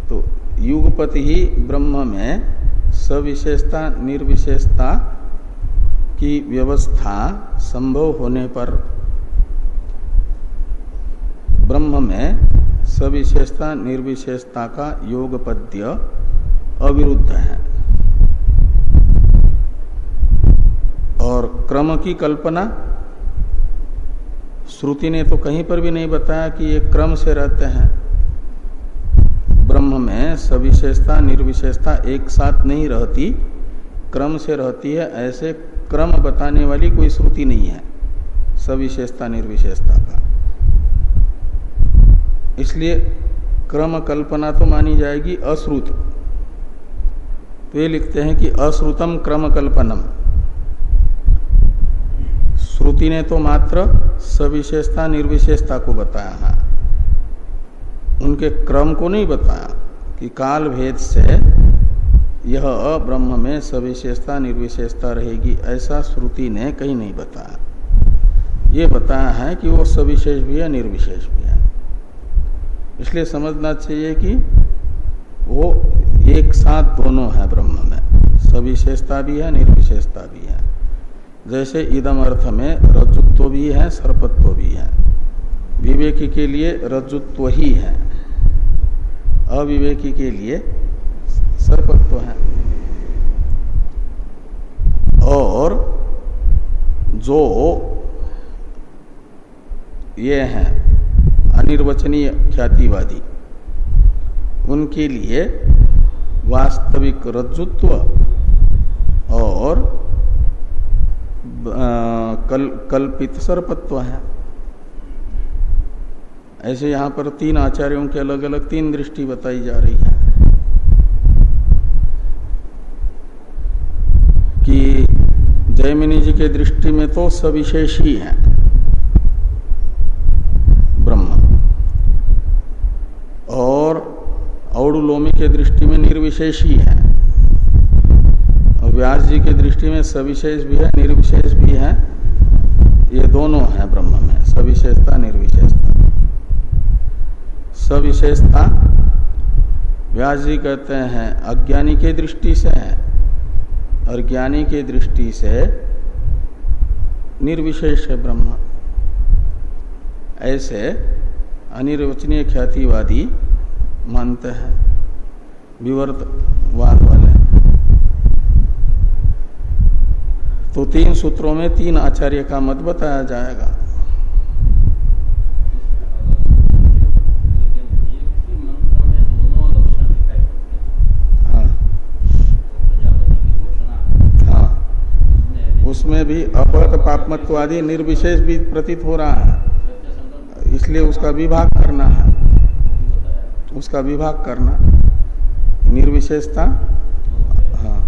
Speaker 1: तो युगपति ही ब्रह्म में सविशेषता, निर्विशेषता की व्यवस्था संभव होने पर ब्रह्म में सविशेषता, निर्विशेषता का योगपद्य अविरुद्ध है। और क्रम की कल्पना श्रुति ने तो कहीं पर भी नहीं बताया कि ये क्रम से रहते हैं। ब्रह्म में सविशेषता, निर्विशेषता एक साथ नहीं रहती। क्रम से रहती है, ऐसे क्रम बताने वाली कोई श्रुति नहीं है, सविशेषता, निर्विशेषता का। इसलिए क्रम कल्पना तो मानी जाएगी अश्रुत। तो ये लिखते हैं कि अश्रुतम क्रम कल्पनम। श्रुति ने तो मात्र सविशेषता, निर्विशेषता को बताया है। उनके क्रम को नहीं बताया कि काल भेद से यह ब्रह्म में सविशेषता, निर्विशेषता रहेगी, ऐसा श्रुति ने कहीं नहीं बताया। ये बताया है कि वो सविशेष भी है, निर्विशेष भी है। इसलिए समझना चाहिए कि वो एक साथ दोनों है ब्रह्म में। सविशेषता भी है, निर्विशेषता भी है। जैसे इदम अर्थ में रजुत्व भी है, सर्पत्व भी है। विवेकी के लिए रजुत्व ही है। अविवेकी के लिए सर्पत्व है। और जो ये हैं, अनिर्वचनीय ख्यातिवादी, उनके लिए वास्तविक रज्जुत्व और कल, कल्पित सर्पत्व है। ऐसे यहाँ पर तीन आचार्यों की अलग अलग तीन दृष्टि बताई जा रही है कि जयमिनी जी के दृष्टि में तो सविशेष ही है ब्रह्म। और औडुलोमी के दृष्टि में निर्विशेष ही है। व्यास जी की दृष्टि में सविशेष भी है, निर्विशेष भी है। ये दोनों है ब्रह्म में, सविशेषता, निर्विशेषता। सविशेषता, व्यास जी कहते हैं, अज्ञानी के दृष्टि से है और ज्ञानी के दृष्टि से निर्विशेष है ब्रह्म। ऐसे अनिर्वचनीय ख्यातिवादी मानते हैं विवर्तवाद वाले तो तीन सूत्रों में तीन आचार्य का मत बताया जाएगा। हाँ। हाँ। उसमें भी अपहत पापमत्वादी निर्विशेष भी प्रतीत हो रहा है। इसलिए उसका विभाग करना है। उसका विभाग करना। निर्विशेषता हाँ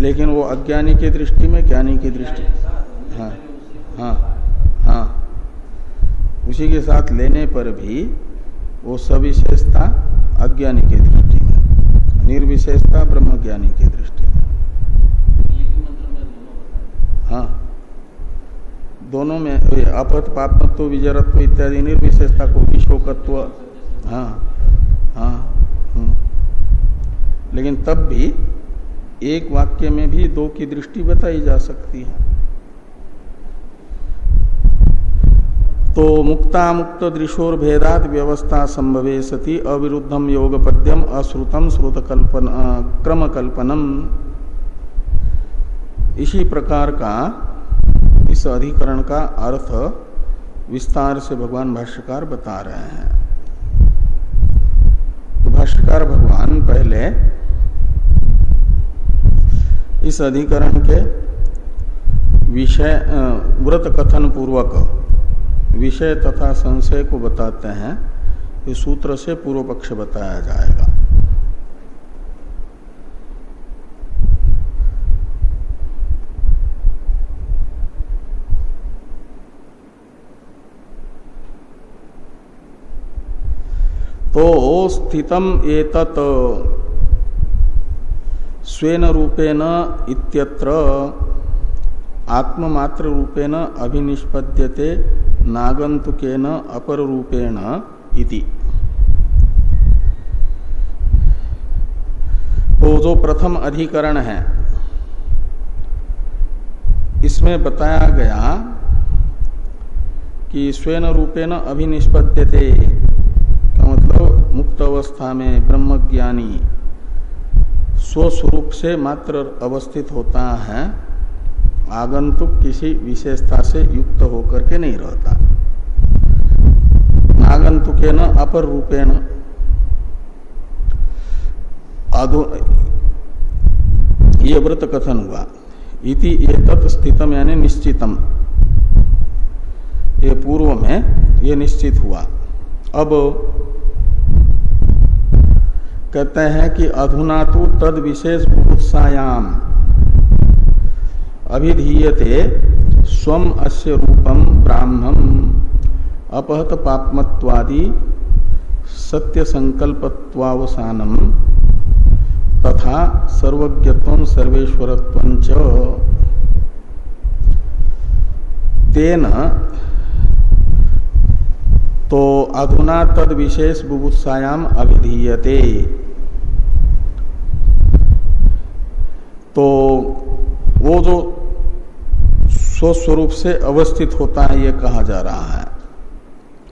Speaker 1: लेकिन वो अज्ञानी की दृष्टि में ज्ञानी की दृष्टि। हाँ हाँ हाँ। उसी के साथ लेने पर भी वो सविशेषता अज्ञानी की दृष्टि में, निर्विशेषता ब्रह्म ज्ञानी की दृष्टि में। हाँ। दोनों में अपत पापत्व विजरत्व इत्यादि निर्विशेषता को विशोकत्व हाँ हाँ हम्म। लेकिन तब भी एक वाक्य में भी दो की दृष्टि बताई जा सकती है। तो मुक्ता मुक्त दृशोर भेदात व्यवस्था संभवे सती अविरुद्धम योग पद्यम अश्रुतम श्रुत कल्पन क्रम कल्पनम इसी प्रकार का इस अधिकरण का अर्थ विस्तार से भगवान भाष्यकार बता रहे हैं। तो भाष्यकार भगवान पहले इस अधिकरण के विषय व्रत कथन पूर्वक विषय तथा संशय को बताते हैं। इस सूत्र से पूर्व पक्ष बताया जाएगा। तो स्थितम एतत स्वेन रूपेण इत्यत्र आत्ममात्र रूपेण अभिनिष्पद्यते नागंतुकेन अपर रूपेण इति। तो जो प्रथम अधिकरण है, इसमें बताया गया कि स्वयं रूपेण अभिनिष्पद्यते का मतलब मुक्त अवस्था में ब्रह्मज्ञानी स्वस्वरूप से मात्र अवस्थित होता है, आगंतुक किसी विशेषता से युक्त होकर के नहीं रहता। आगंतुक न अपर रूपेण ये व्रत कथन हुआ। इति ये तत्स्थितम यानी निश्चितम। ये पूर्व में ये निश्चित हुआ। अब कहते हैं कि अधुना तो तद विशेष उत्सायाम अभिधीयते स्वम अस्य रूपम ब्राह्मण अपहत पापमत्वादि सत्य संकल्पत्वावसानम तथा सर्वज्ञत्व सर्वेश्वरत्व तेन तो अधुना तद विशेष बुभुत्सायाम अभिधीयते। तो वो जो स्वस्वरूप से अवस्थित होता है, ये कहा जा रहा है,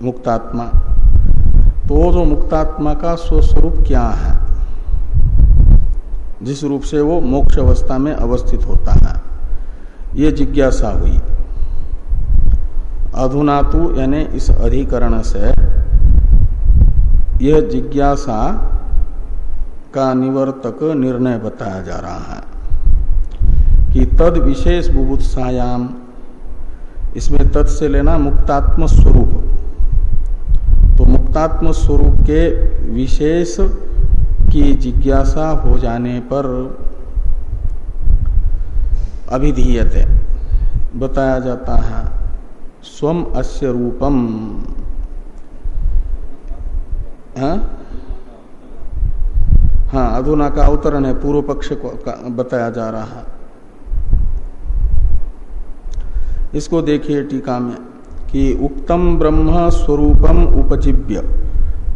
Speaker 1: मुक्तात्मा। तो वो जो मुक्तात्मा का स्वस्वरूप क्या है? जिस रूप से वो मोक्ष अवस्था में अवस्थित होता है। ये जिज्ञासा हुई। अधुनातु यानी इस अधिकरण से यह जिज्ञासा का निवर्तक निर्णय बताया जा रहा है। कि तद विशेष बुभुत्सायाम। इसमें तत् से लेना मुक्तात्म स्वरूप तो मुक्तात्म स्वरूप के विशेष की जिज्ञासा हो जाने पर अभिधीयते। बताया जाता है, स्वम अस्य रूपम। हाँ? हाँ अधुना का अवतरण है, पूर्व पक्ष को बताया जा रहा है। इसको देखिए टीका में कि उक्तम ब्रह्म स्वरूपम उपजीव्य।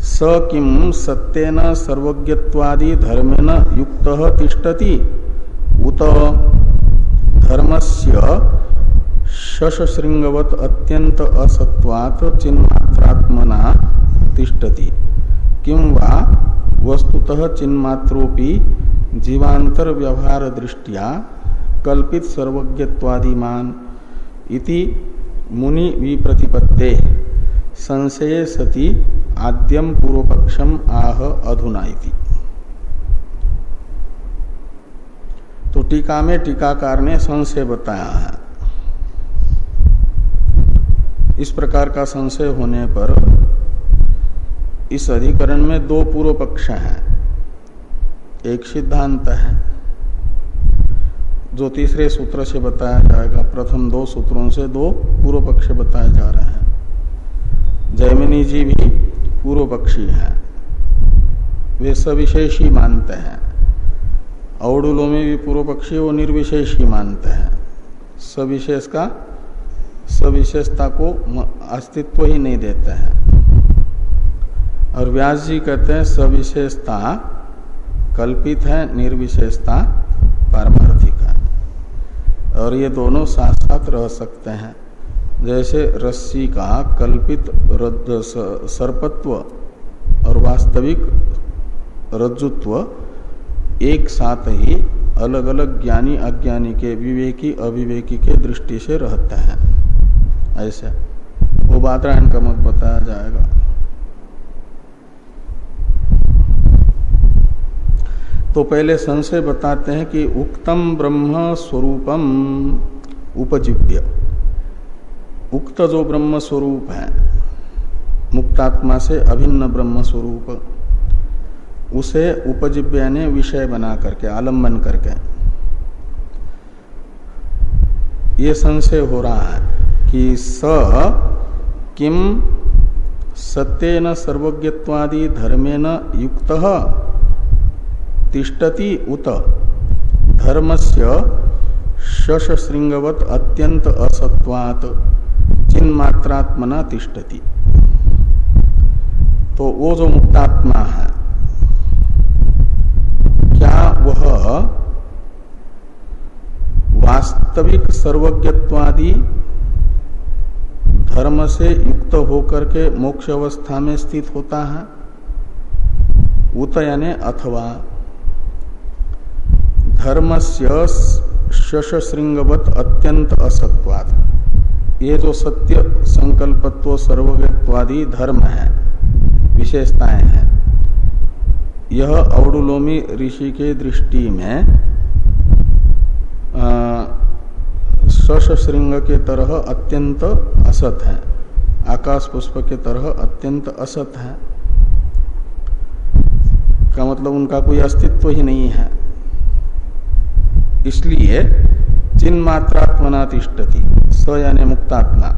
Speaker 1: स किम सत्यन सर्वज्ञत्वादि धर्मेन युक्त तिष्ठति। उत धर्मस्य शशृंगवत अत्यंत असत्वात् चिन्मात्रात्मना तिष्ठति। किं वा? वस्तुतः चिन्मात्रोपि जीवांतर व्यवहार दृष्टिया कल्पित सर्वज्ञत्वादिमान इति मुनि विप्रतिपत्ते। संशय सती आद्यम पूर्वपक्षम आह अधुना इति। तो टीका में टीकाकार ने संशय बताया है। इस प्रकार का संशय होने पर इस अधिकरण में दो पूर्व पक्ष हैं। एक सिद्धांत है। जो तीसरे सूत्र से बताया जाएगा, प्रथम दो सूत्रों से दो पूर्व पक्ष बताए जा रहे हैं। जयमिनी जी भी पूर्व पक्षी हैं। वे सविशेष ही मानते हैं। अवडुलों में भी पूर्व पक्षी वो निर्विशेष ही मानते हैं। सविशेष का, सविशेषता को अस्तित्व ही नहीं देते हैं। और व्यास जी कहते हैं, सविशेषता कल्पित है, निर्विशेषता पारमार्थिक। और ये दोनों साथ साथ रह सकते हैं। जैसे रस्सी का कल्पित सर्पत्व और वास्तविक रज्जुत्व एक साथ ही अलग अलग ज्ञानी अज्ञानी के विवेकी अविवेकी के दृष्टि से रहते हैं। ऐसे। वो बातरायण का मत बताया जाएगा। तो पहले संशय बताते हैं कि उक्तम ब्रह्म स्वरूपम उपजीव्य। उक्त जो ब्रह्म स्वरूप है, मुक्तात्मा से अभिन्न ब्रह्म स्वरूप, उसे उपजीव्य ने विषय बना करके, आलंबन करके। ये संशय हो रहा है कि स किम सत्यन सर्वज्ञत्वादि धर्मेन युक्त तिष्ठति उत। धर्मस्य शश श्रृंगवत अत्यंत असत्वात। चिन्मात्रात्मना तिष्ठति। तो वो जो मुक्तात्मा है, क्या वह वास्तविक सर्वज्ञत्वादि धर्म से युक्त होकर के मोक्ष अवस्था में स्थित होता है? उत यानी अथवा धर्म से शृंगवत अत्यंत असत्वाद ये जो सत्य, संकल्पत्व सर्वज्ञत्वादि धर्म है, विशेषताएँ हैं, यह औडुलोमी ऋषि के दृष्टि में शश श्रृंग के तरह अत्यंत असत है, आकाश पुष्प के तरह अत्यंत असत है। का मतलब उनका कोई अस्तित्व ही नहीं है। इसलिए चिन्ह मात्रात्मना तिष्ठति स यानी मुक्तात्मा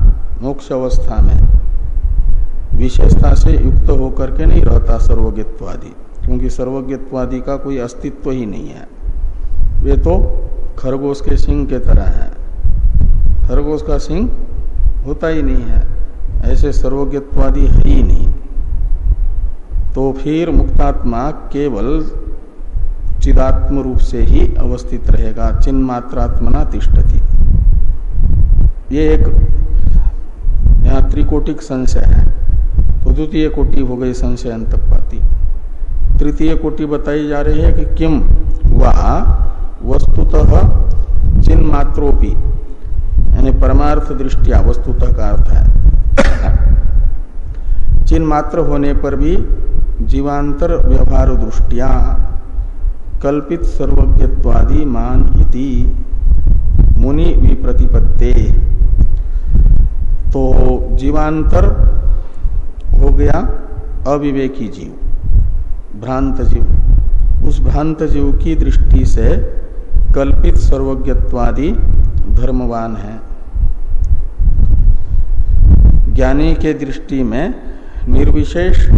Speaker 1: मोक्ष अवस्था में विशेषता से युक्त होकर के नहीं रहता सर्वज्ञत्वादि, क्योंकि सर्वज्ञत्वादि का कोई अस्तित्व ही नहीं है। वे तो खरगोश के सिंह के तरह है। खरगोश का सिंह होता ही नहीं है, ऐसे सर्वज्ञत्वादि है ही नहीं। तो फिर मुक्तात्मा केवल चिदात्म रूप से ही अवस्थित रहेगा चिन्ह मात्रात्मना तिष्ठति। ये एक यहाँ त्रिकोटिक संशय है। तो द्वितीय कोटि हो गई संशय अंतपाती। तृतीय कोटि बताई जा रही है कि किम? वह वस्तुतः चिन्ह मात्रोपी यानी परमार्थ दृष्टिया, वस्तुतः का अर्थ है। चिन्ह मात्र होने पर भी जीवांतर व्यवहार दृष्टिया कल्पित सर्वज्ञत्वादि मान इति मुनि विप्रतिपत्ते। तो जीवांतर हो गया अविवेकी जीव, भ्रांत जीव। उस भ्रांत जीव की दृष्टि से कल्पित सर्वज्ञत्वादि धर्मवान है। ज्ञानी के दृष्टि में निर्विशेष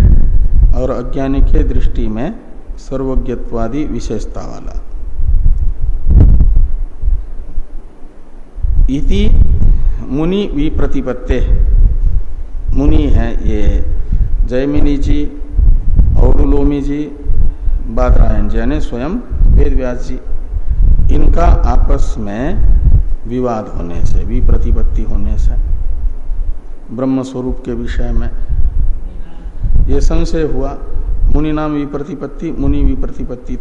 Speaker 1: और अज्ञानी के दृष्टि में सर्वज्ञत्वादि विशेषता वाला इति मुनि विप्रतिपत्ते। मुनि है ये जयमिनी जी औडुलोमी जी बादरायण जी यानी स्वयं वेद व्यास जी इनका आपस में विवाद होने से, विप्रतिपत्ति होने से ब्रह्म स्वरूप के विषय में ये संशय हुआ। मुनि नाम विप्रतिपत्ति मुनि विप्रतिपत्ति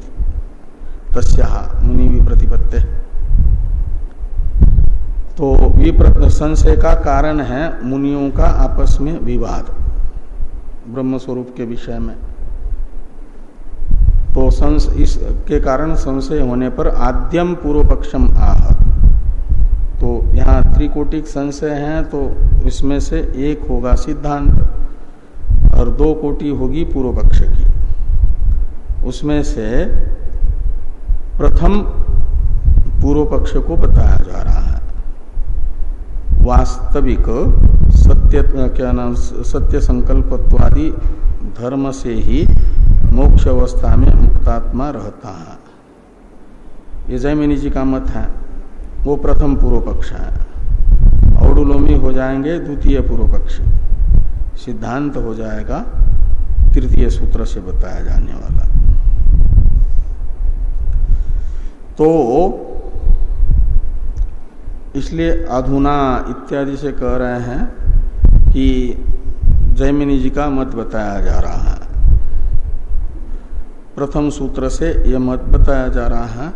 Speaker 1: तस्या मुनि विप्रतिपत्ति तो विप्र, संशय का कारण है मुनियों का आपस में विवाद ब्रह्म स्वरूप के विषय में। तो संस इसके कारण संशय होने पर आद्यम पूर्व पक्षम आह। तो यहाँ त्रिकोटिक संशय है तो इसमें से एक होगा सिद्धांत। और दो कोटि होगी पूर्व पक्ष की। उसमें से प्रथम पूर्व पक्ष को बताया जा रहा है। वास्तविक सत्य, क्या नाम, सत्य संकल्पत्वादि धर्म से ही मोक्ष अवस्था में मुक्तात्मा रहता है। ये जयमिनी जी का मत है। वो प्रथम पूर्व पक्ष है। औडुलोमी हो जाएँगे द्वितीय पूर्व पक्ष। सिद्धांत हो जाएगा, तृतीय सूत्र से बताया जाने वाला। तो इसलिए अधुना इत्यादि से कह रहे हैं कि जयमिनी जी का मत बताया जा रहा है। प्रथम सूत्र से यह मत बताया जा रहा है।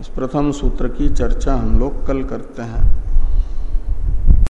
Speaker 1: इस प्रथम सूत्र की चर्चा हम लोग कल करते हैं।